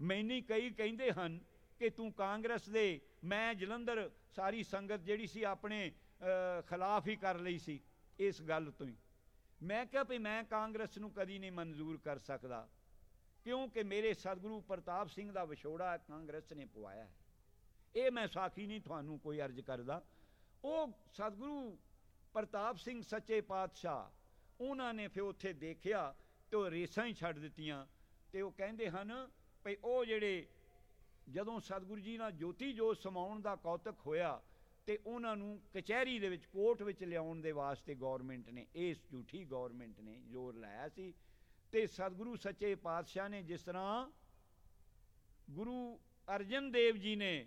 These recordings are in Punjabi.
ਮੈਨੀ ਕਈ ਕਹਿੰਦੇ ਹਨ ਕਿ ਤੂੰ ਕਾਂਗਰਸ ਦੇ, ਮੈਂ ਜਲੰਧਰ, ਸਾਰੀ ਸੰਗਤ ਜਿਹੜੀ ਸੀ ਆਪਣੇ ਖਿਲਾਫ ਹੀ ਕਰ ਲਈ ਸੀ, ਇਸ ਗੱਲ ਤੋਂ ਹੀ। ਮੈਂ ਕਿਹਾ ਵੀ ਮੈਂ ਕਾਂਗਰਸ ਨੂੰ ਕਦੀ ਨਹੀਂ ਮਨਜ਼ੂਰ ਕਰ ਸਕਦਾ, ਕਿਉਂਕਿ ਮੇਰੇ ਸਤਿਗੁਰੂ ਪ੍ਰਤਾਪ ਸਿੰਘ ਦਾ ਵਿਛੋੜਾ ਕਾਂਗਰਸ ਨੇ ਪਵਾਇਆ ਹੈ। ਇਹ ਮੈਂ ਸਾਖੀ ਨਹੀਂ ਤੁਹਾਨੂੰ ਕੋਈ ਅਰਜ਼ ਕਰਦਾ। ਉਹ ਸਤਿਗੁਰੂ ਪ੍ਰਤਾਪ ਸਿੰਘ ਸੱਚੇ ਪਾਤਸ਼ਾਹ, ਉਹਨਾਂ ਨੇ ਫਿਰ ਉੱਥੇ ਦੇਖਿਆ ਤੇ ਉਹ ਰੇਸਾਂ ਹੀ ਛੱਡ ਦਿੱਤੀਆਂ ਤੇ ਉਹ ਕਹਿੰਦੇ ਹਨ ਭਈ ਉਹ ਜਿਹੜੇ ਜਦੋਂ ਸਤਿਗੁਰੂ ਜੀ ਨਾਲ ਜੋਤੀ ਜੋਤ ਸਮਾਉਣ ਦਾ ਕੌਤਕ ਹੋਇਆ ਤੇ ਉਹਨਾਂ ਨੂੰ ਕਚਹਿਰੀ ਦੇ ਵਿੱਚ, ਕੋਰਟ ਵਿੱਚ ਲਿਆਉਣ ਦੇ ਵਾਸਤੇ ਗਵਰਨਮੈਂਟ ਨੇ, ਇਸ ਝੂਠੀ ਗਵਰਨਮੈਂਟ ਨੇ ਜ਼ੋਰ ਲਾਇਆ ਸੀ ਤੇ ਸਤਿਗੁਰੂ ਸੱਚੇ ਪਾਤਸ਼ਾਹ ਨੇ ਜਿਸ ਤਰ੍ਹਾਂ ਗੁਰੂ ਅਰਜਨ ਦੇਵ ਜੀ ਨੇ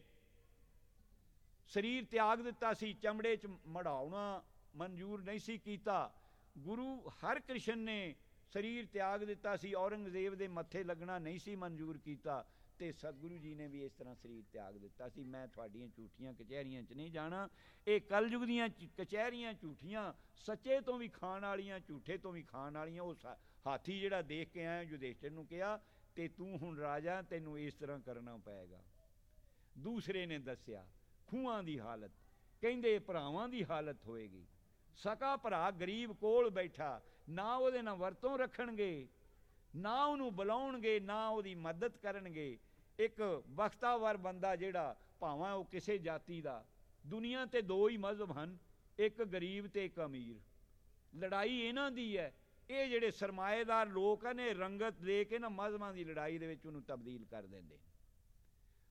ਸਰੀਰ ਤਿਆਗ ਦਿੱਤਾ ਸੀ, ਚਮੜੇ 'ਚ ਮੜਾਉਣਾ ਮਨਜ਼ੂਰ ਨਹੀਂ ਸੀ ਕੀਤਾ, ਗੁਰੂ ਹਰਕ੍ਰਿਸ਼ਨ ਨੇ ਸਰੀਰ ਤਿਆਗ ਦਿੱਤਾ ਸੀ, ਔਰੰਗਜ਼ੇਬ ਦੇ ਮੱਥੇ ਲੱਗਣਾ ਨਹੀਂ ਸੀ ਮਨਜ਼ੂਰ ਕੀਤਾ ਤੇ ਸਤਿਗੁਰੂ ਜੀ ਨੇ ਵੀ ਇਸ ਤਰ੍ਹਾਂ ਸਰੀਰ ਤਿਆਗ ਦਿੱਤਾ ਸੀ, ਮੈਂ ਤੁਹਾਡੀਆਂ ਝੂਠੀਆਂ ਕਚਹਿਰੀਆਂ 'ਚ ਨਹੀਂ ਜਾਣਾ, ਇਹ ਕਲਯੁਗ ਦੀਆਂ ਕਚਹਿਰੀਆਂ ਝੂਠੀਆਂ, ਸੱਚੇ ਤੋਂ ਵੀ ਖਾਣ ਵਾਲੀਆਂ, ਝੂਠੇ ਤੋਂ ਵੀ ਖਾਣ ਵਾਲੀਆਂ, ਉਹ ਸਾ- ਹਾਥੀ ਜਿਹੜਾ ਦੇਖ ਕੇ ਆਇਆ, ਯੁਧੇਸ਼ਟਰ ਨੂੰ ਕਿਹਾ, ਤੇ ਤੂੰ ਹੁਣ ਰਾਜਾ, ਤੈਨੂੰ ਇਸ ਤਰ੍ਹਾਂ ਕਰਨਾ ਪਏਗਾ। ਦੂਸਰੇ ਨੇ ਦੱਸਿਆ, ਖੂਹਾਂ ਦੀ ਹਾਲਤ, ਕਹਿੰਦੇ ਭਰਾਵਾਂ ਦੀ ਹਾਲਤ ਹੋਏਗੀ। ਸਕਾ ਭਰਾ ਗਰੀਬ ਕੋਲ ਬੈਠਾ, ਨਾ ਉਹਦੇ ਨਾਲ ਵਰਤੋਂ ਰੱਖਣਗੇ, ਨਾ ਉਹਨੂੰ ਬੁਲਾਉਣਗੇ, ਨਾ ਉਹਦੀ ਮਦਦ ਕਰਨਗੇ। ਇੱਕ ਵਖਤਾਵਰ ਬੰਦਾ ਜਿਹੜਾ ਭਾਵੇਂ ਉਹ ਕਿਸੇ ਜਾਤੀ ਦਾ, ਦੁਨੀਆ ਤੇ ਦੋ ਹੀ ਮਜ਼ਹਬ ਹਨ, ਇੱਕ ਗਰੀਬ ਤੇ ਇੱਕ ਅਮੀਰ। ਲੜਾਈ ਇਹਨਾਂ ਦੀ ਹੈ। ਇਹ ਜਿਹੜੇ ਸਰਮਾਏਦਾਰ ਲੋਕ ਹਨ ਇਹ ਰੰਗਤ ਦੇ ਕੇ ਨਾ ਮਜ਼ਹਬਾਂ ਦੀ ਲੜਾਈ ਦੇ ਵਿੱਚ ਉਹਨੂੰ ਤਬਦੀਲ ਕਰ ਦਿੰਦੇ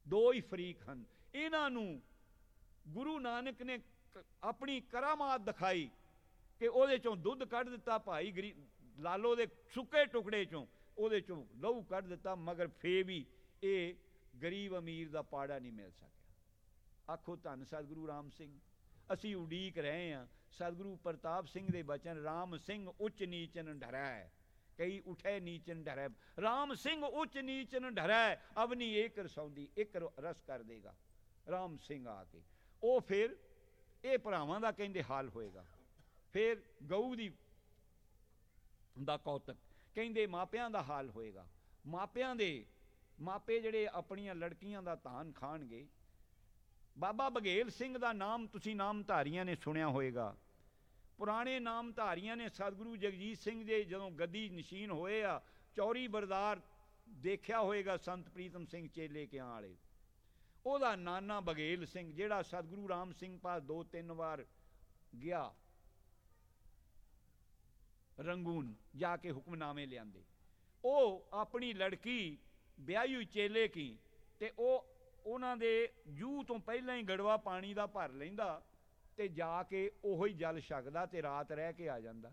ਦੋ ਹੀ ਫਰੀਕ ਹਨ। ਇਹਨਾਂ ਨੂੰ ਗੁਰੂ ਨਾਨਕ ਨੇ ਆਪਣੀ ਕਰਾਮਾਤ ਦਿਖਾਈ ਕਿ ਉਹਦੇ ਚੋਂ ਦੁੱਧ ਕੱਢ ਦਿੱਤਾ ਭਾਈ ਲਾਲੋ ਦੇ ਸੁੱਕੇ ਟੁਕੜੇ ਚੋਂ, ਉਹਦੇ ਚੋਂ ਲਹੂ ਕੱਢ ਦਿੱਤਾ, ਮਗਰ ਫੇ ਵੀ ਇਹ ਗਰੀਬ ਅਮੀਰ ਦਾ ਪਾੜਾ ਨਹੀਂ ਮਿਲ ਸਕਿਆ। ਆਖੋ ਧੰਨ ਸਤਿਗੁਰੂ ਰਾਮ ਸਿੰਘ, ਅਸੀਂ ਉਡੀਕ ਰਹੇ ਹਾਂ, ਸਤਿਗੁਰੂ ਪ੍ਰਤਾਪ ਸਿੰਘ ਦੇ ਬਚਨ, ਰਾਮ ਸਿੰਘ ਉੱਚ ਨੀਚਨ ਡਰੈ ਕਈ ਉਠੇ ਨੀਚਨ ਡਰੈ ਰਾਮ ਸਿੰਘ ਉੱਚ ਨੀਚਨ ਡਰੈ ਅਵਨੀ ਏਕ ਰਸੌਂਦੀ ਇੱਕ ਰਸ ਕਰ ਦੇਗਾ, ਰਾਮ ਸਿੰਘ ਆ ਕੇ। ਉਹ ਫਿਰ ਇਹ ਭਰਾਵਾਂ ਦਾ ਕਹਿੰਦੇ ਹਾਲ ਹੋਏਗਾ। ਫਿਰ ਗਊ ਦੀ ਦਾ ਕੌਤਕ ਕਹਿੰਦੇ ਮਾਪਿਆਂ ਦਾ ਹਾਲ ਹੋਏਗਾ। ਮਾਪਿਆਂ ਦੇ ਮਾਪੇ ਜਿਹੜੇ ਆਪਣੀਆਂ ਲੜਕੀਆਂ ਦਾ ਧਾਨ ਖਾਣਗੇ। ਬਾਬਾ ਬਘੇਲ ਸਿੰਘ ਦਾ ਨਾਮ ਤੁਸੀਂ ਨਾਮਧਾਰੀਆਂ ਨੇ ਸੁਣਿਆ ਹੋਵੇਗਾ ਪੁਰਾਣੇ ਨਾਮਧਾਰੀਆਂ ਨੇ ਸਤਿਗੁਰੂ ਜਗਜੀਤ ਸਿੰਘ ਦੇ ਜਦੋਂ ਗੱਦੀ ਨਸ਼ੀਨ ਹੋਏ ਆ, ਚੌਰੀ ਬਰਦਾਰ ਦੇਖਿਆ ਹੋਵੇਗਾ ਸੰਤ ਪ੍ਰੀਤਮ ਸਿੰਘ ਚੇਲੇ ਕਿਆਂ ਵਾਲੇ ਉਹਦਾ ਨਾਨਾ ਬਘੇਲ ਸਿੰਘ, ਜਿਹੜਾ ਸਤਿਗੁਰੂ ਰਾਮ ਸਿੰਘ ਪਾਸ ਦੋ ਤਿੰਨ ਵਾਰ ਗਿਆ, ਰੰਗੂਨ ਜਾ ਕੇ ਹੁਕਮਨਾਮੇ ਲਿਆਂਦੇ। ਉਹ ਆਪਣੀ ਲੜਕੀ ਵਿਆਹੀ ਚੇਲੇ ਕੀ ਤੇ ਉਹ ਉਹਨਾਂ ਦੇ ਜੂ ਤੋਂ ਪਹਿਲਾਂ ਹੀ ਗੜਵਾ ਪਾਣੀ ਦਾ ਭਰ ਲੈਂਦਾ ਤੇ ਜਾ ਕੇ ਉਹੋ ਹੀ ਜਲ ਛਕਦਾ ਤੇ ਰਾਤ ਰਹਿ ਕੇ ਆ ਜਾਂਦਾ।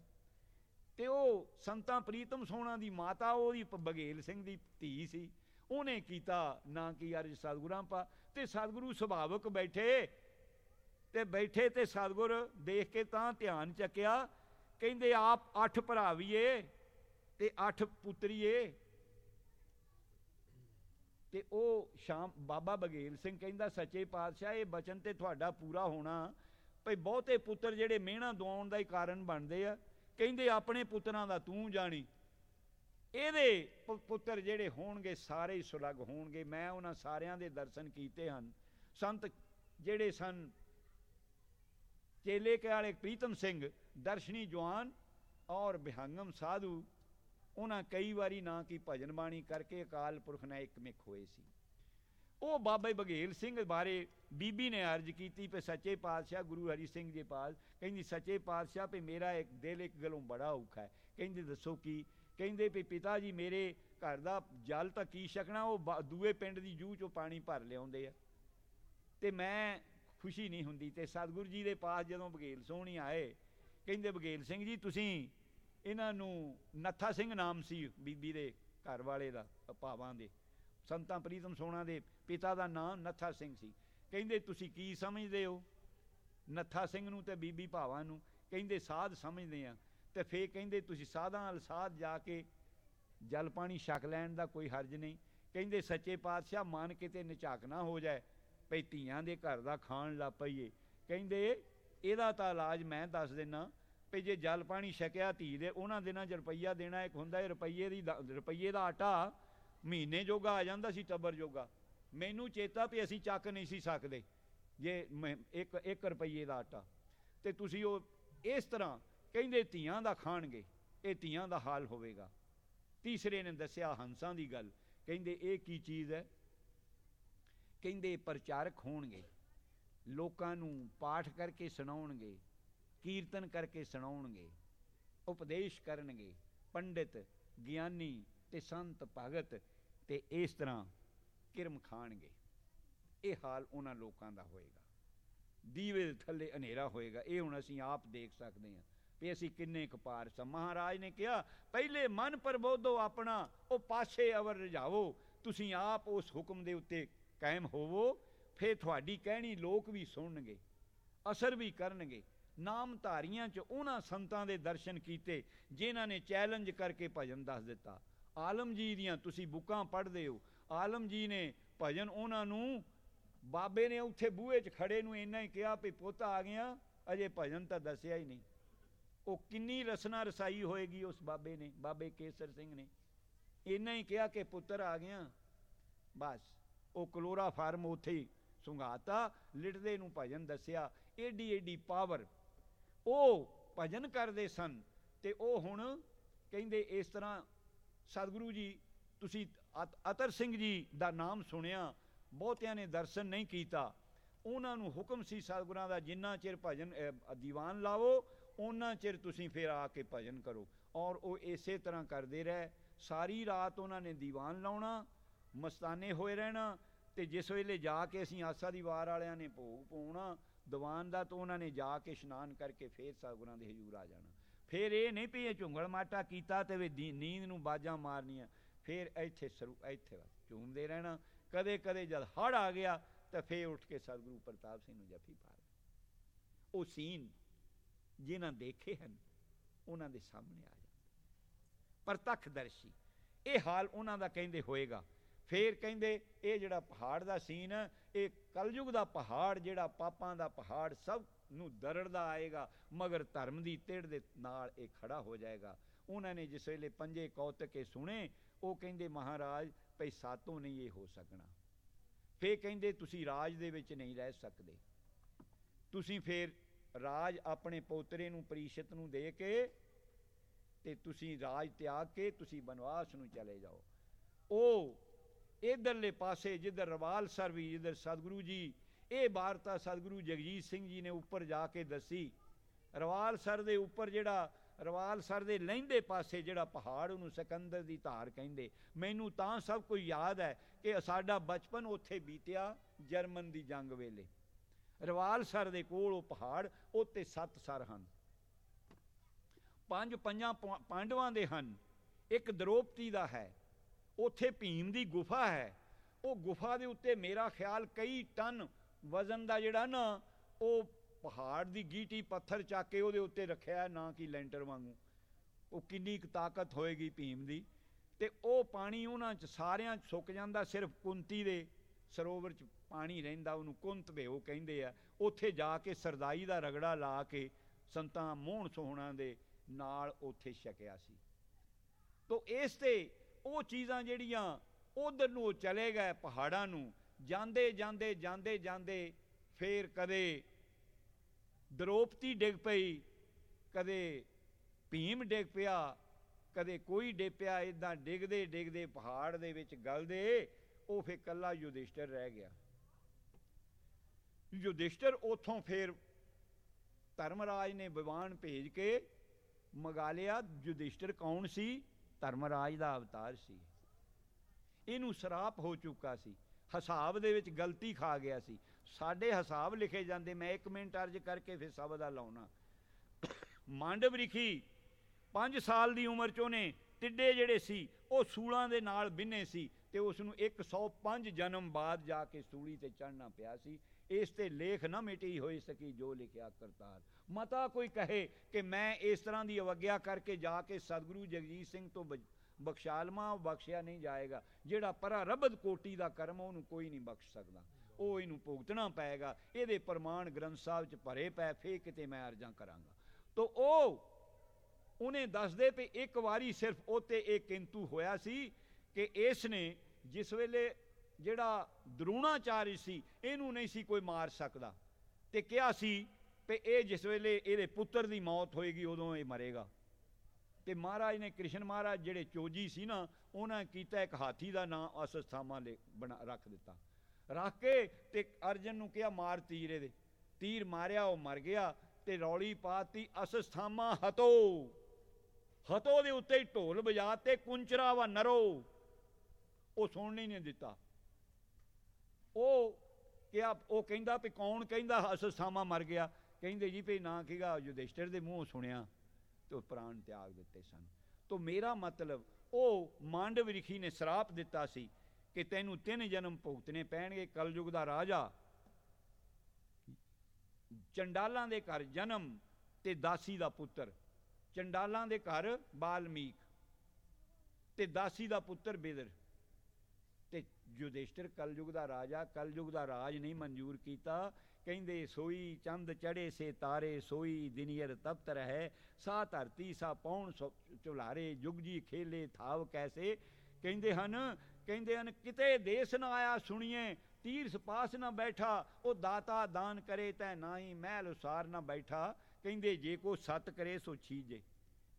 ਤੇ ਉਹ ਸੰਤਾਂ ਪ੍ਰੀਤਮ ਸੋਹਣਾ ਦੀ ਮਾਤਾ, ਉਹਦੀ ਪ- ਬਘੇਲ ਸਿੰਘ ਦੀ ਧੀ ਸੀ। ਉਹਨੇ ਕੀਤਾ ਨਾ ਕੀ ਅਰਜ ਸਤਿਗੁਰਾਂ ਪਾ ਤੇ ਸਤਿਗੁਰੂ ਸੁਭਾਵਕ ਬੈਠੇ ਤੇ ਬੈਠੇ ਤੇ ਸਤਿਗੁਰ ਦੇਖ ਕੇ ਤਾਂ ਧਿਆਨ ਚੱਕਿਆ, ਕਹਿੰਦੇ ਆਪ ਅੱਠ ਭਰਾ ਵੀਏ ਤੇ ਅੱਠ ਪੁੱਤਰੀਏ ਤੇ ਉਹ ਸ਼ਾਮ ਬਾਬਾ ਬਗੇਲ ਸਿੰਘ ਕਹਿੰਦਾ, ਸੱਚੇ ਪਾਤਸ਼ਾਹ, ਇਹ ਬਚਨ ਤੇ ਤੁਹਾਡਾ ਪੂਰਾ ਹੋਣਾ। ਭਈ ਬਹੁਤੇ ਪੁੱਤਰ ਜਿਹੜੇ ਮਿਹਣਾ ਦਵਾਉਣ ਦਾ ਹੀ ਕਾਰਨ ਬਣਦੇ ਆ। ਕਹਿੰਦੇ, ਆਪਣੇ ਪੁੱਤਰਾਂ ਦਾ ਤੂੰ ਜਾਣੀ। ਇਹਦੇ ਪੁੱਤਰ ਜਿਹੜੇ ਹੋਣਗੇ ਸਾਰੇ ਹੀ ਸੁਲੱਗ ਹੋਣਗੇ। ਮੈਂ ਉਹਨਾਂ ਸਾਰਿਆਂ ਦੇ ਦਰਸ਼ਨ ਕੀਤੇ ਹਨ। ਸੰਤ ਜਿਹੜੇ ਸਨ, ਚੇਲੇ ਕੇ ਵਾਲੇ ਪ੍ਰੀਤਮ ਸਿੰਘ, ਦਰਸ਼ਨੀ ਜਵਾਨ ਔਰ ਬਿਹੰਗਮ ਸਾਧੂ, ਉਹਨਾਂ ਕਈ ਵਾਰੀ ਨਾ ਕੀ ਭਜਨ ਬਾਣੀ ਕਰਕੇ ਅਕਾਲ ਪੁਰਖ ਨਾਲ ਇੱਕ ਹੋਏ ਸੀ। ਉਹ ਬਾਬਾ ਬਘੇਲ ਸਿੰਘ ਬਾਰੇ ਬੀਬੀ ਨੇ ਅਰਜ਼ ਕੀਤੀ ਪੇ ਸੱਚੇ ਪਾਤਸ਼ਾਹ ਗੁਰੂ ਹਰੀ ਸਿੰਘ ਜੀ ਪਾਸ, ਕਹਿੰਦੀ ਸੱਚੇ ਪਾਤਸ਼ਾਹ ਪੇ ਮੇਰਾ ਇੱਕ ਦਿਲ ਇੱਕ ਗਲੋਂ ਬੜਾ ਔਖਾ ਹੈ। ਕਹਿੰਦੀ ਦੱਸੋ ਕੀ ਕਹਿੰਦੇ ਵੀ ਪਿਤਾ ਜੀ, ਮੇਰੇ ਘਰ ਦਾ ਜਲ ਤਾਂ ਕੀ ਛਕਣਾ, ਉਹ ਬਾ- ਦੂਏ ਪਿੰਡ ਦੀ ਜੂਹ ਚੋਂ ਪਾਣੀ ਭਰ ਲਿਆਉਂਦੇ ਆ। ਤੇ ਮੈਂ ਖੁਸ਼ੀ ਨਹੀਂ ਹੁੰਦੀ ਤੇ ਸਤਿਗੁਰੂ ਜੀ ਦੇ ਪਾਸ ਜਦੋਂ ਬਘੇਲ ਸੋਹਣੀ ਆਏ, ਕਹਿੰਦੇ, ਬਘੇਲ ਸਿੰਘ ਜੀ, ਤੁਸੀਂ ਇਹਨਾਂ ਨੂੰ ਨੱਥਾ ਸਿੰਘ ਨਾਮ ਸੀ ਬੀਬੀ ਦੇ ਘਰ ਵਾਲੇ ਦਾ, ਭਾਵਾਂ ਦੇ, ਸੰਤਾਂ ਪ੍ਰੀਤਮ ਸੋਣਾ ਦੇ, ਪਿਤਾ ਦਾ ਨਾਮ ਨੱਥਾ ਸਿੰਘ ਸੀ। ਕਹਿੰਦੇ, ਤੁਸੀਂ ਕੀ ਸਮਝਦੇ ਹੋ? ਨੱਥਾ ਸਿੰਘ ਨੂੰ ਤੇ ਬੀਬੀ ਭਾਵਾਂ ਨੂੰ ਕਹਿੰਦੇ, ਸਾਧ ਸਮਝਦੇ ਆ। ਤੇ ਫੇਰ ਕਹਿੰਦੇ, ਤੁਸੀਂ ਸਾਧਾਂ ਨਾਲ ਸਾਧ ਜਾ ਕੇ ਜਲ ਪਾਣੀ ਛਕ ਲੈਣ ਦਾ ਕੋਈ ਹਰਜ ਨਹੀਂ। ਕਹਿੰਦੇ, ਸੱਚੇ ਪਾਤਸ਼ਾਹ ਮਨ ਕਿਤੇ ਨਿਚਾਕ ਨਾ ਹੋ ਜਾਏ, ਭਈ ਧੀਆਂ ਦੇ ਘਰ ਦਾ ਖਾਣ ਲੱਗ ਪਈਏ। ਕਹਿੰਦੇ, ਇਹਦਾ ਤਾਂ ਇਲਾਜ ਮੈਂ ਦੱਸ ਦਿੰਨਾ, ਭਈ ਜੇ ਜਲ ਪਾਣੀ ਛਕਿਆ ਧੀ ਦੇ, ਉਹਨਾਂ ਦਿਨਾਂ 'ਚ ਰੁਪਈਆ ਦੇਣਾ ਇੱਕ ਹੁੰਦਾ ਹੈ ਰੁਪਈਏ ਦੀ ਦਾ- ਰੁਪਈਏ ਦਾ ਆਟਾ ਮਹੀਨੇ ਜੋਗਾ ਆ ਜਾਂਦਾ ਸੀ, ਟੱਬਰ ਜੋਗਾ। ਮੈਨੂੰ ਚੇਤਾ ਵੀ ਅਸੀਂ ਚੱਕ ਨਹੀਂ ਸੀ ਸਕਦੇ, ਜੇ ਮੈਂ, ਇੱਕ 1 ਰੁਪਏ ਦਾ ਆਟਾ। ਤੇ ਤੁਸੀਂ ਉਹ, ਇਸ ਤਰ੍ਹਾਂ ਕਹਿੰਦੇ ਧੀਆਂ ਦਾ ਖਾਣਗੇ, ਇਹ ਧੀਆਂ ਦਾ ਹਾਲ ਹੋਵੇਗਾ। ਤੀਸਰੇ ਨੇ ਦੱਸਿਆ ਹੰਸਾਂ ਦੀ ਗੱਲ, ਕਹਿੰਦੇ ਇਹ ਕੀ ਚੀਜ਼ ਹੈ? ਕਹਿੰਦੇ ਪ੍ਰਚਾਰਕ ਹੋਣਗੇ, ਲੋਕਾਂ ਨੂੰ ਪਾਠ ਕਰਕੇ ਸੁਣਾਉਣਗੇ, ਕੀਰਤਨ ਕਰਕੇ ਸੁਣਾਉਣਗੇ, ਉਪਦੇਸ਼ ਕਰਨਗੇ, ਪੰਡਿਤ, ਗਿਆਨੀ ਤੇ ਸੰਤ ਭਗਤ ਤੇ ਇਸ ਤਰ੍ਹਾਂ ਕਿਰਮ ਖਾਣਗੇ। ਇਹ ਹਾਲ ਉਹਨਾਂ ਲੋਕਾਂ ਦਾ ਹੋਏਗਾ। ਦੀਵੇ ਦੇ ਥੱਲੇ ਹਨੇਰਾ ਹੋਏਗਾ, ਇਹ ਹੁਣ ਅਸੀਂ ਆਪ ਦੇਖ ਸਕਦੇ ਹਾਂ। ਵੀ ਅਸੀਂ ਕਿੰਨੇ ਕਪਾਰ ਸਾਂ। ਮਹਾਰਾਜ ਨੇ ਕਿਹਾ, ਪਹਿਲੇ ਮਨ ਪ੍ਰਬੋਧੋ ਆਪਣਾ, ਉਹ ਪਾਸੇ ਅਵਰ ਰਜਾਵੋ। ਤੁਸੀਂ ਆਪ ਉਸ ਹੁਕਮ ਦੇ ਉੱਤੇ ਕਾਇਮ ਹੋਵੋ, ਫੇਰ ਤੁਹਾਡੀ ਕਹਿਣੀ ਲੋਕ ਵੀ ਸੁਣਨਗੇ, ਅਸਰ ਵੀ ਕਰਨਗੇ। ਨਾਮਧਾਰੀਆਂ 'ਚ ਉਹਨਾਂ ਸੰਤਾਂ ਦੇ ਦਰਸ਼ਨ ਕੀਤੇ, ਜਿਨ੍ਹਾਂ ਨੇ ਚੈਲੰਜ ਕਰਕੇ ਭਜਨ ਦੱਸ ਦਿੱਤਾ। ਆਲਮ ਜੀ ਦੀਆਂ ਤੁਸੀਂ ਬੁੱਕਾਂ ਪੜ੍ਹਦੇ ਹੋ। ਆਲਮ ਜੀ ਨੇ ਭਜਨ ਉਹਨਾਂ ਨੂੰ, ਬਾਬੇ ਨੇ ਉੱਥੇ ਬੂਹੇ 'ਚ ਖੜੇ ਨੂੰ ਇੰਨਾ ਹੀ ਕਿਹਾ ਵੀ ਪੁੱਤ ਆ ਗਿਆ, ਅਜੇ ਭਜਨ ਤਾਂ ਦੱਸਿਆ ਹੀ ਨਹੀਂ। ਉਹ ਕਿੰਨੀ ਰਸਨਾ ਰਸਾਈ ਹੋਏਗੀ ਉਸ ਬਾਬੇ ਨੇ, ਬਾਬੇ ਕੇਸਰ ਸਿੰਘ ਨੇ। ਇੰਨਾ ਹੀ ਕਿਹਾ ਕਿ ਪੁੱਤਰ ਆ ਗਿਆ। ਬਸ, ਉਹ ਕਲੋਰਾ ਫਾਰਮ ਉੱਥੇ ਹੀ ਸੁੰਘਾਤਾ, ਲਿਟਦੇ ਨੂੰ ਭਜਨ ਦੱਸਿਆ, ਏਡੀ ਏਡੀ ਪਾਵਰ। ਉਹ ਭਜਨ ਕਰਦੇ ਸਨ ਤੇ ਉਹ ਹੁਣ ਕਹਿੰਦੇ ਇਸ ਤਰ੍ਹਾਂ, ਸਤਿਗੁਰੂ ਜੀ, ਤੁਸੀਂ ਅਤ- ਅਤਰ ਸਿੰਘ ਜੀ ਦਾ ਨਾਮ ਸੁਣਿਆ, ਬਹੁਤਿਆਂ ਨੇ ਦਰਸ਼ਨ ਨਹੀਂ ਕੀਤਾ। ਉਹਨਾਂ ਨੂੰ ਹੁਕਮ ਸੀ ਸਤਿਗੁਰਾਂ ਦਾ ਜਿੰਨਾ ਚਿਰ ਭਜਨ ਦੀਵਾਨ ਲਾਵੋ ਉਹਨਾਂ ਚਿਰ ਤੁਸੀਂ ਫਿਰ ਆ ਕੇ ਭਜਨ ਕਰੋ। ਔਰ ਉਹ ਇਸੇ ਤਰ੍ਹਾਂ ਕਰਦੇ ਰਹੇ। ਸਾਰੀ ਰਾਤ ਉਹਨਾਂ ਨੇ ਦੀਵਾਨ ਲਾਉਣਾ, ਮਸਤਾਨੇ ਹੋਏ ਰਹਿਣਾ ਤੇ ਜਿਸ ਵੇਲੇ ਜਾ ਕੇ ਅਸੀਂ ਆਸਾ ਦੀ ਵਾਰ ਵਾਲਿਆਂ ਨੇ ਭੋਗ ਪਾਉਣਾ, ਦੀਵਾਨ ਦਾ ਤਾਂ ਉਹਨਾਂ ਨੇ ਜਾ ਕੇ ਇਸ਼ਨਾਨ ਕਰਕੇ ਫੇਰ ਸਤਿਗੁਰਾਂ ਦੇ ਹਜ਼ੂਰ ਆ ਜਾਣਾ। ਫੇਰ ਇਹ ਨਹੀਂ ਵੀ ਇਹ ਝੁੰਗਲ ਮਾਟਾ ਕੀਤਾ ਤੇ ਵੀ ਨੀਂਦ ਨੂੰ ਬਾਜਾਂ ਮਾਰਨੀਆਂ। ਫੇਰ ਇੱਥੇ ਸਰੂ, ਇੱਥੇ ਬਸ ਝੂਮਦੇ ਰਹਿਣਾ। ਕਦੇ ਕਦੇ ਜਦ ਹੜ ਆ ਗਿਆ ਤਾਂ ਫੇਰ ਉੱਠ ਕੇ ਸਤਿਗੁਰੂ ਪ੍ਰਤਾਪ ਸਿੰਘ ਨੂੰ ਜਫ਼ੀ ਪਾ ਉਹ ਸੀਨ ਜਿਨ੍ਹਾਂ ਦੇਖੇ ਹਨ, ਉਹਨਾਂ ਦੇ ਸਾਹਮਣੇ ਆ ਜਾਂਦਾ। ਪ੍ਰਤੱਖਦਰਸ਼ੀ ਇਹ ਹਾਲ ਉਹਨਾਂ ਦਾ ਕਹਿੰਦੇ ਹੋਏਗਾ। ਫੇਰ ਕਹਿੰਦੇ, ਇਹ ਜਿਹੜਾ ਪਹਾੜ ਦਾ ਸੀਨ, ਇਹ ਕਲਯੁਗ ਦਾ ਪਹਾੜ ਜਿਹੜਾ ਪਾਪਾਂ ਦਾ ਪਹਾੜ ਸਭ ਨੂੰ ਦਰੜਦਾ ਆਏਗਾ, ਮਗਰ ਧਰਮ ਦੀ ਤਿੜ ਦੇ ਨਾਲ ਇਹ ਖੜਾ ਹੋ ਜਾਏਗਾ। ਉਹਨਾਂ ਨੇ ਜਿਸ ਵੇਲੇ ਪੰਜੇ ਕੌਤਕ ਸੁਣੇ, ਉਹ ਕਹਿੰਦੇ, ਮਹਾਰਾਜ, ਭਈ ਸਾਤੋਂ ਨਹੀਂ ਇਹ ਹੋ ਸਕਣਾ। ਫੇਰ ਕਹਿੰਦੇ, ਤੁਸੀਂ ਰਾਜ ਦੇ ਵਿੱਚ ਨਹੀਂ ਰਹਿ ਸਕਦੇ। ਤੁਸੀਂ ਫੇਰ ਰਾਜ ਆਪਣੇ ਪੋਤਰੇ ਨੂੰ ਪ੍ਰੀਸ਼ਤ ਨੂੰ ਦੇ ਕੇ ਤੇ ਤੁਸੀਂ ਰਾਜ ਤਿਆਗ ਕੇ ਤੁਸੀਂ ਬਨਵਾਸ ਨੂੰ ਚਲੇ ਜਾਓ। ਉਹ ਇਧਰਲੇ ਪਾਸੇ ਜਿੱਧਰ ਰਵਾਲ ਸਰ ਵੀ, ਜਿੱਧਰ ਸਤਿਗੁਰੂ ਜੀ, ਇਹ ਵਾਰਤਾ ਸਤਿਗੁਰੂ ਜਗਜੀਤ ਸਿੰਘ ਜੀ ਨੇ ਉੱਪਰ ਜਾ ਕੇ ਦੱਸੀ। ਰਵਾਲ ਸਰ ਦੇ ਉੱਪਰ ਜਿਹੜਾ, ਰਵਾਲ ਸਰ ਦੇ ਲਹਿੰਦੇ ਪਾਸੇ ਜਿਹੜਾ ਪਹਾੜ, ਉਹਨੂੰ ਸਿਕੰਦਰ ਦੀ ਧਾਰ ਕਹਿੰਦੇ। ਮੈਨੂੰ ਤਾਂ ਸਭ ਕੁਝ ਯਾਦ ਹੈ ਕਿ ਸਾਡਾ ਬਚਪਨ ਉੱਥੇ ਬੀਤਿਆ ਜਰਮਨ ਦੀ ਜੰਗ ਵੇਲੇ। ਰਵਾਲ ਸਰ ਦੇ ਕੋਲ ਉਹ ਪਹਾੜ ਉੱਤੇ ਸੱਤ ਸਰ ਹਨ। ਪੰਜ ਪੰਜਾਂ ਪਾਂਡਵਾਂ ਦੇ ਹਨ। ਇੱਕ ਦ੍ਰੋਪਤੀ ਦਾ ਹੈ। ਉੱਥੇ ਭੀਮ ਦੀ ਗੁਫਾ ਹੈ। ਉਹ ਗੁਫਾ ਦੇ ਉੱਤੇ ਮੇਰਾ ਖਿਆਲ ਕਈ ਟਨ ਵਜ਼ਨ ਦਾ ਜਿਹੜਾ ਨਾ, ਉਹ ਪਹਾੜ ਦੀ ਗੀਟੀ ਪੱਥਰ ਚੱਕ ਕੇ ਉਹਦੇ ਉੱਤੇ ਰੱਖਿਆ, ਨਾ ਕਿ ਲੈਂਟਰ ਵਾਂਗੂ। ਉਹ ਕਿੰਨੀ ਕੁ ਤਾਕਤ ਹੋਏਗੀ ਭੀਮ ਦੀ। ਤੇ ਉਹ ਪਾਣੀ ਉਹਨਾਂ ਚ ਸਾਰਿਆਂ ਚ ਸੁੱਕ ਜਾਂਦਾ, ਸਿਰਫ ਕੁੰਤੀ ਦੇ ਸਰੋਵਰ ਚ ਪਾਣੀ ਰਹਿੰਦਾ, ਉਹਨੂੰ ਕੁੰਤ ਭੇਓ ਕਹਿੰਦੇ ਆ, ਉੱਥੇ ਜਾ ਕੇ ਸਰਦਾਈ ਦਾ ਰਗੜਾ ਲਾ ਕੇ ਸੰਤਾਂ ਮੋਹਣ ਸੋਹਣਾ ਦੇ ਨਾਲ ਉੱਥੇ ਛਕਿਆ ਸੀ। ਤੋ ਇਸ ਤੇ ਉਹ ਚੀਜ਼ਾਂ ਜਿਹੜੀਆਂ ਉਧਰ ਨੂੰ ਉਹ ਚਲੇ ਗਏ ਪਹਾੜਾਂ ਨੂੰ, ਜਾਂਦੇ ਜਾਂਦੇ ਜਾਂਦੇ ਜਾਂਦੇ, ਫੇਰ ਕਦੇ ਦਰੋਪਤੀ ਡਿੱਗ ਪਈ, ਕਦੇ ਭੀਮ ਡਿੱਗ ਪਿਆ, ਕਦੇ ਕੋਈ ਡਿੱਗ ਪਿਆ ਇਦਾਂ ਡਿੱਗਦੇ ਡਿੱਗਦੇ ਪਹਾੜ ਦੇ ਵਿੱਚ ਗਲਦੇ, ਉਹ ਫੇਰ ਕੱਲਾ ਯੁਧਿਸ਼ਟਰ ਰਹਿ ਗਿਆ। ਯੁਧਿਸ਼ਟਰ ਉਥੋਂ ਫੇਰ ਧਰਮਰਾਜ ਨੇ ਵਿਵਾਨ ਭੇਜ ਕੇ ਮਗਾ ਲਿਆ, ਯੁਧਿਸ਼ਟਰ ਕੌਣ ਸੀ? ਧਰਮਰਾਜ ਦਾ ਅਵਤਾਰ ਸੀ। ਇਹਨੂੰ ਸਰਾਪ ਹੋ ਚੁੱਕਾ ਸੀ। ਹਿਸਾਬ ਦੇ ਵਿੱਚ ਗਲਤੀ ਖਾ ਗਿਆ ਸੀ। ਸਾਡੇ ਹਿਸਾਬ ਲਿਖੇ ਜਾਂਦੇ, ਮੈਂ 1 ਮਿੰਟ ਅਰਜ ਕਰਕੇ ਫਿਰ ਸਭ ਦਾ ਲਾਉਣਾ। ਮੰਡਵ ਰਿਖੀ 5 ਸਾਲ ਦੀ ਉਮਰ ਚ ਉਹਨੇ ਟਿੱਡੇ ਜਿਹੜੇ ਸੀ, ਉਹ ਸੂਲਾਂ ਦੇ ਨਾਲ ਬਿੰਨੇ ਸੀ। ਤੇ ਉਸ ਨੂੰ 105 ਜਨਮ ਬਾਅਦ ਜਾ ਕੇ ਸੂਲੀ ਤੇ ਚੜਨਾ ਪਿਆ ਸੀ। ਇਸ ਤੇ ਲੇਖ ਨਾ ਮਿਟੀ ਹੋਈ ਸਕੀ ਜੋ ਲਿਖਿਆ ਕਰਤਾਰ। ਮਤਾ ਕੋਈ ਕਹੇ ਕਿ ਮੈਂ ਇਸ ਤਰ੍ਹਾਂ ਦੀ ਅਵਗਿਆ ਕਰਕੇ ਜਾ ਕੇ ਸਤਿਗੁਰੂ ਜਗਜੀਤ ਸਿੰਘ ਤੋਂ ਬਚ- ਬਖਸ਼ਾਲਮਾ ਬਖਸ਼ਿਆ ਨਹੀਂ ਜਾਏਗਾ। ਜਿਹੜਾ ਪਰਾ ਰਬਦ ਕੋਟੀ ਦਾ ਕਰਮ ਉਹਨੂੰ ਕੋਈ ਨਹੀਂ ਬਖਸ਼ ਸਕਦਾ। ਉਹ ਇਹਨੂੰ ਭੁਗਤਣਾ ਪਏਗਾ। ਇਹਦੇ ਪ੍ਰਮਾਣ ਗ੍ਰੰਥ ਸਾਹਿਬ ਚ ਭਰੇ ਪਏ ਫੇ ਕਿਤੇ ਮੈਂ ਅਰਜ਼ਾਂ ਕਰਾਂਗਾ। ਤੋ ਉਹ ਉਹਨੇ ਦੱਸਦੇ ਵੀ ਇੱਕ ਵਾਰੀ ਸਿਰਫ ਉਤੇ ਇਹ ਕਿੰਤੂ ਹੋਇਆ ਸੀ ਕਿ ਇਸ ਨੇ ਜਿਸ ਵੇਲੇ ਜਿਹੜਾ ਦਰੂਣਾਚਾਰੀ ਸੀ, ਇਹਨੂੰ ਨਹੀਂ ਸੀ ਕੋਈ ਮਾਰ ਸਕਦਾ। ਤੇ ਕਿਹਾ ਸੀ ਕਿ ਇਹ ਜਿਸ ਵੇਲੇ ਇਹਦੇ ਪੁੱਤਰ ਦੀ ਮੌਤ ਹੋਏਗੀ, ਉਦੋਂ ਇਹ ਮਰੇਗਾ। ਤੇ ਮਹਾਰਾਜ ਨੇ ਕ੍ਰਿਸ਼ਨ ਮਹਾਰਾਜ ਜਿਹੜੇ ਚੋਜੀ ਸੀ ਨਾ, ਉਹਨਾਂ ਕੀਤਾ ਇੱਕ ਹਾਥੀ ਦਾ ਨਾਂ ਅਸਥਾਮਾ ਲੈ ਬਣਾ ਰੱਖ ਦਿੱਤਾ। ਰੱਖ ਕੇ ਤੇ ਅਰਜਨ ਨੂੰ ਕਿਹਾ, ਮਾਰ ਤੀਰ ਇਹਦੇ। ਤੀਰ ਮਾਰਿਆ, ਉਹ ਮਰ ਗਿਆ ਤੇ ਰੌਲੀ ਪਾਤੀ, ਅਸਥਾਮਾ ਹਤੋ। ਹਤੋ ਦੇ ਉੱਤੇ ਢੋਲ ਵਜਾ ਤੇ ਕੁੰਚਰਾ ਵਾ ਨਰੋ। ਉਹ ਸੁਣ ਨਹੀਂ ਦਿੱਤਾ। ਉਹ ਕਿਹਾ, ਉਹ ਕਹਿੰਦਾ ਵੀ ਕੌਣ ਕਹਿੰਦਾ? ਅਸਥਾਮਾ ਮਰ ਗਿਆ। ਕਹਿੰਦੇ ਜੀ ਵੀ ਨਾ ਕਿਗਾ ਯੁਧਿਸ਼ਟਰ ਦੇ ਮੂੰਹੋਂ ਸੁਣਿਆ ਤੇ ਪ੍ਰਾਣ ਤਿਆਗ ਦਿੱਤੇ ਸਨ। ਤੋਂ ਮੇਰਾ ਮਤਲਬ, ਉਹ ਮਾਂਡਵ ਰਿਖੀ ਨੇ ਸਰਾਪ ਦਿੱਤਾ ਸੀ ਕਿ ਤੈਨੂੰ ਤਿੰਨ ਜਨਮ ਭੁਗਤਨੇ ਪੈਣਗੇ, ਕਲਯੁਗ ਦਾ ਰਾਜਾ। ਚੰਡਾਲਾਂ ਦੇ ਘਰ ਜਨਮ ਤੇ ਦਾਸੀ ਦਾ ਪੁੱਤਰ। ਚੰਡਾਲਾਂ ਦੇ ਘਰ ਬਾਲਮੀਕ ਤੇ ਦਾਸੀ ਦਾ ਪੁੱਤਰ ਬੇਦਰ। ਯੁਧੇਸ਼ਟਰ ਕਲਯੁਗ ਦਾ ਰਾਜਾ, ਕਲਯੁਗ ਦਾ ਰਾਜ ਨਹੀਂ ਮਨਜ਼ੂਰ ਕੀਤਾ। ਕਹਿੰਦੇ, ਸੋਈ ਚੰਦ ਚੜੇ ਸੇ ਤਾਰੇ, ਸੋਈ ਦਿਨੀਰ ਤਪਤ ਰਹਿ। ਸਾ ਧਰਤੀ, ਸਾ ਪੌਣ ਚੁਲਾਰੇ ਜੁਗ ਜੀ ਖੇਲੇ ਥਾਵ ਕੈਸੇ? ਕਹਿੰਦੇ ਹਨ ਕਹਿੰਦੇ ਹਨ, ਕਿਤੇ ਦੇਸ ਨਾ ਆਇਆ ਸੁਣੀਏ ਤੀਰ ਸਪਾਸ ਨਾ ਬੈਠਾ, ਉਹ ਦਾਤਾ ਦਾਨ ਕਰੇ ਤੈ ਨਾਹੀ, ਮਹਿਲ ਉਸਾਰ ਨਾ ਬੈਠਾ। ਕਹਿੰਦੇ, ਜੇ ਕੋ ਸਤ ਕਰੇ ਸੋ ਛੀਜੇ।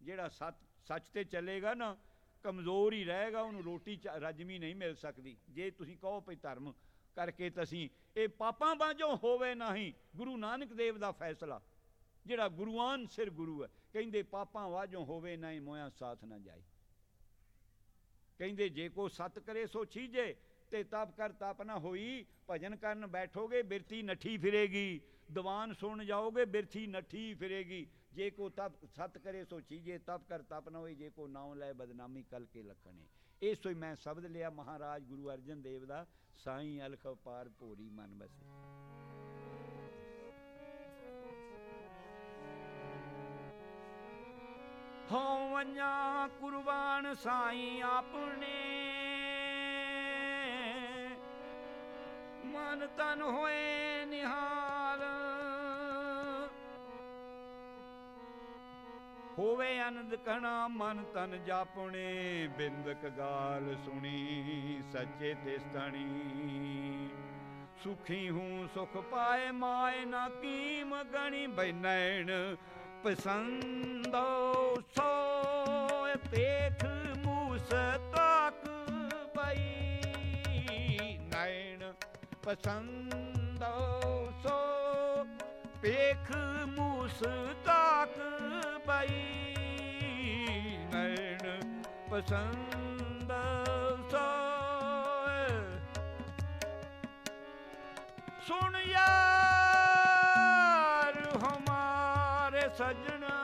ਜਿਹੜਾ ਸਤ, ਸੱਚ ਤੇ ਚੱਲੇਗਾ ਨਾ ਕਮਜ਼ੋਰ ਹੀ ਰਹੇਗਾ, ਉਹਨੂੰ ਰੋਟੀ ਰਜਮੀ ਨਹੀਂ ਮਿਲ ਸਕਦੀ। ਜੇ ਤੁਸੀਂ ਕਹੋ ਭਈ ਧਰਮ ਕਰਕੇ ਤਸੀਂ ਇਹ ਪਾਪਾਂ ਬਾਝੋਂ ਹੋਵੇ ਨਹੀਂ, ਗੁਰੂ ਨਾਨਕ ਦੇਵ ਦਾ ਫੈਸਲਾ, ਜਿਹੜਾ ਗੁਰੂਆਨ ਸਿਰ ਗੁਰੂ ਹੈ। ਕਹਿੰਦੇ ਪਾਪਾਂ ਵਾਜੋਂ ਹੋਵੇ ਨਹੀਂ ਮੋਇਆ ਸਾਥ ਨਾ ਜਾਏ। ਕਹਿੰਦੇ ਜੇ ਕੋ ਸਤ ਕਰੇ ਸੋ ਛੀਜੇ, ਤੇ ਤਪ ਕਰ ਤਪ ਨਾ ਹੋਈ, ਭਜਨ ਕਰਨ ਬੈਠੋਗੇ, ਬਿਰਤੀ ਨੱਠੀ ਫਿਰੇਗੀ। ਦੀਵਾਨ ਸੁਣ ਜਾਓਗੇ, ਬਿਰਤੀ ਨੱਠੀ ਫਿਰੇਗੀ। ਜੇ ਕੋ ਤਪ ਸਤ ਕਰੇ ਸੋ ਚੀਜੇ, ਤਪ ਕਰ ਤਪ ਨਾ ਹੋਈ ਜੇ ਕੋ ਨਾਮ ਲੈ ਬਦਨਾਮੀ ਕਲ ਕੇ ਲਖਣੇ। ਇਹ ਸੋਈ ਮੈਂ ਸ਼ਬਦ ਲਿਆ ਮਹਾਰਾਜ ਗੁਰੂ ਅਰਜਨ ਦੇਵ ਦਾ, ਸਾਈਂ ਅਲਖ ਪਾਰ ਭੋਰੀ ਮਨ ਬਸੇ। ਹੋਵਨਿਆ ਕੁਰਬਾਨ ਸਾਈ ਆਪਣੇ। ਮਨ ਤਨ ਹੋਏ ਨਿਹਾਲ ਹੋਵੇ ਅਨੰਦ ਕਣਾ ਮਨ ਤਨ ਜਾਪਣੇ, ਬਿੰਦਕ ਗਾਲ ਸੁਣੀ, ਸੱਚੇ ਤੇ ਸਤਣੀ। ਸੁਖੀ ਹੂੰ ਸੁਖ ਪਾਏ ਮਾਏ ਨਾ ਕੀਮ ਗਣੀ ਬੈ ਪਸੰਦੋ ਸੋਏ ਪੇਖ ਮੂਸ ਤਾਕ ਬਈ ਨੈਣ, ਪਸੰਦੋ ਸੋ ਪੇਖ ਮੂਸ ਤਾਕ ਬਈ ਨੈਣ ਪਸੰਦ ਸੋਏ। ਸੁਣ ਯਾਰ ਹਮਾਰੇ ਸਜਣਾ,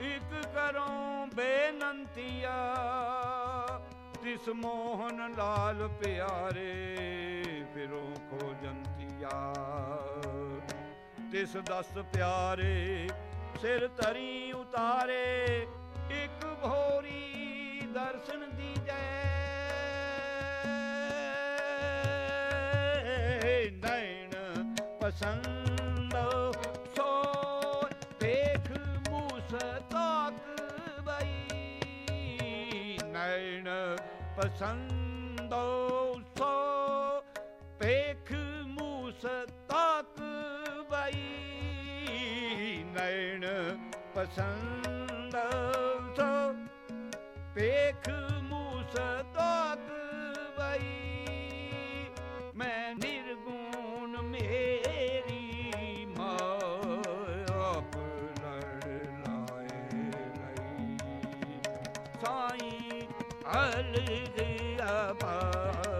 ਇਕ ਕਰੋ ਬੇਨੰਤੀਆ ਤਿਸ ਮੋਹਨ ਲਾਲ ਪਿਆਰੇ ਫਿਰੋ ਖੋਜੰਤੀਆ। ਤਿਸ ਦਸ ਪਿਆਰੇ, ਸਿਰ ਧਰੀ ਉਤਾਰੇ, ਇੱਕ ਭੋਰੀ ਦਰਸ਼ਨ ਦੀ ਜੈ। ਨੈਣ ਪਸੰਦ ਸੋ, ਦੇਖ ਮੂਸ ਤਾਕ ਬਈ। ਨੈਣ ਪਸੰਦ ਅਲਗ ਅਪਾਰ ਬੂਰੀ